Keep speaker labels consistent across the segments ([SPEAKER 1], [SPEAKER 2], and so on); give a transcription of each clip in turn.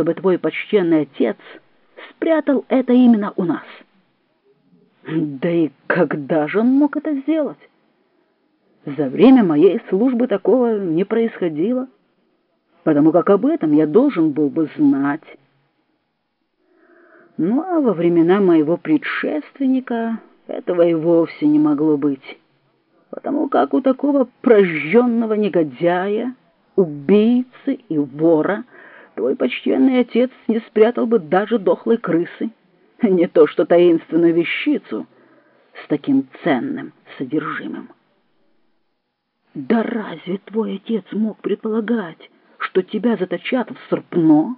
[SPEAKER 1] чтобы твой почтенный отец спрятал это именно у нас. Да и когда же он мог это сделать? За время моей службы такого не происходило, потому как об этом я должен был бы знать. Ну а во времена моего предшественника этого и вовсе не могло быть, потому как у такого прожженного негодяя, убийцы и вора твой почтенный отец не спрятал бы даже дохлой крысы, не то что таинственную вещицу с таким ценным содержимым. Да разве твой отец мог предполагать, что тебя заточат в сорпно,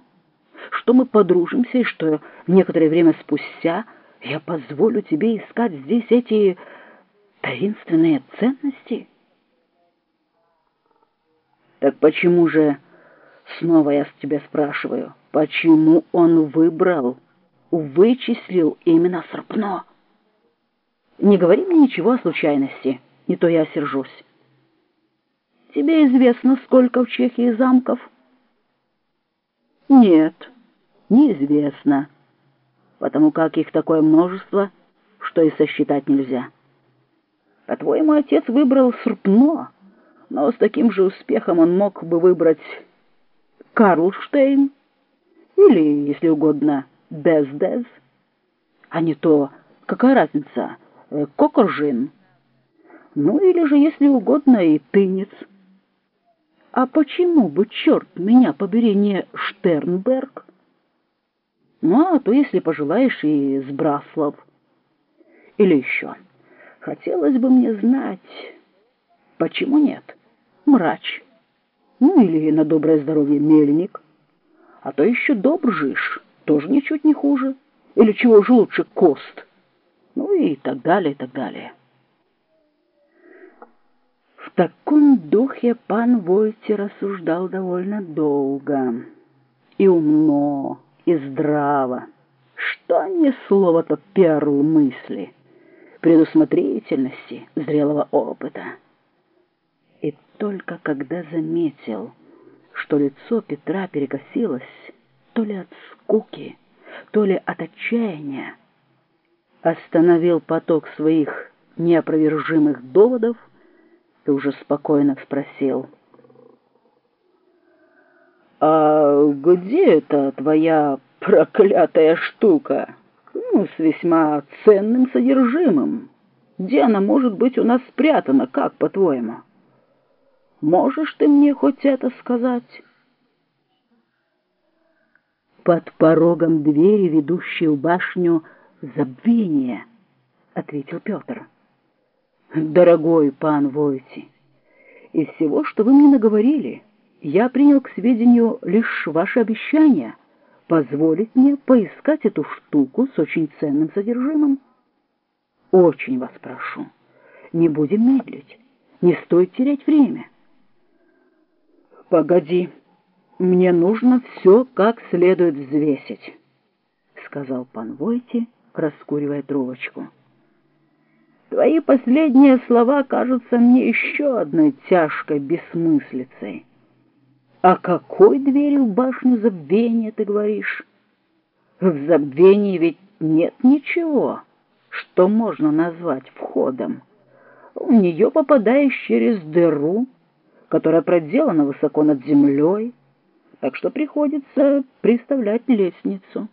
[SPEAKER 1] что мы подружимся и что некоторое время спустя я позволю тебе искать здесь эти таинственные ценности? Так почему же, снова я с тебя спрашиваю, почему он выбрал, вычислил именно сорпно? Не говори мне ничего о случайности, не то я сержусь. Тебе известно, сколько в Чехии замков? Нет, неизвестно, потому как их такое множество, что и сосчитать нельзя. По-твоему, отец выбрал Српно, но с таким же успехом он мог бы выбрать Карлштейн или, если угодно, Дездез, а не то, какая разница, э, Кокоржин, ну или же, если угодно, и Тынец. А почему бы, черт меня побери, не Штернберг? Ну, а то, если пожелаешь, и Сбраслов. Или еще. Хотелось бы мне знать, почему нет? Мрач. Ну, или на доброе здоровье мельник. А то еще Добржиш, тоже ничуть не хуже. Или чего же лучше, Кост. Ну и так далее, и так далее. В таком духе пан Войти рассуждал довольно долго, и умно, и здраво, что не слово-то перл мысли, предусмотрительности, зрелого опыта. Только когда заметил, что лицо Петра перекосилось то ли от скуки, то ли от отчаяния, остановил поток своих неопровержимых доводов и уже спокойно спросил. «А где эта твоя проклятая штука? Ну, с весьма ценным содержимым. Где она может быть у нас спрятана, как по-твоему? Можешь ты мне хоть это сказать?» «Под порогом двери, ведущей в башню, забвение», — ответил Петр дорогой пан Войти. Из всего, что вы мне наговорили, я принял к сведению лишь ваше обещание позволить мне поискать эту штуку с очень ценным содержимым. Очень вас прошу, не будем медлить, не стоит терять время. Погоди, мне нужно все как следует взвесить, сказал пан Войти, раскуривая трубочку. Твои последние слова кажутся мне еще одной тяжкой бессмыслицей. О какой двери в башню забвения ты говоришь? В забвении ведь нет ничего, что можно назвать входом. В нее попадаешь через дыру, которая проделана высоко над землей, так что приходится приставлять лестницу.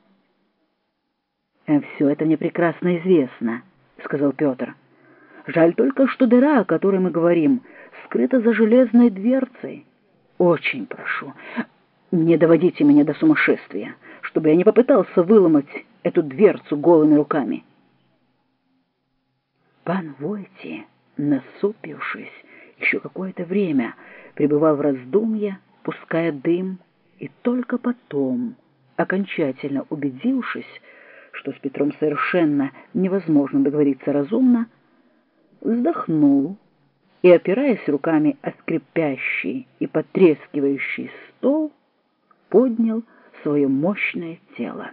[SPEAKER 1] «Все это мне прекрасно известно», — сказал Петр. Жаль только, что дыра, о которой мы говорим, скрыта за железной дверцей. Очень прошу, не доводите меня до сумасшествия, чтобы я не попытался выломать эту дверцу голыми руками. Пан Войти, насупившись, еще какое-то время пребывал в раздумье, пуская дым, и только потом, окончательно убедившись, что с Петром совершенно невозможно договориться разумно, вздохнул и, опираясь руками о скрипящий и потрескивающий стол, поднял свое мощное тело.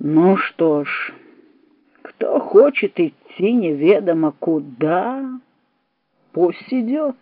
[SPEAKER 1] Ну что ж, кто хочет идти неведомо куда, пусть идет.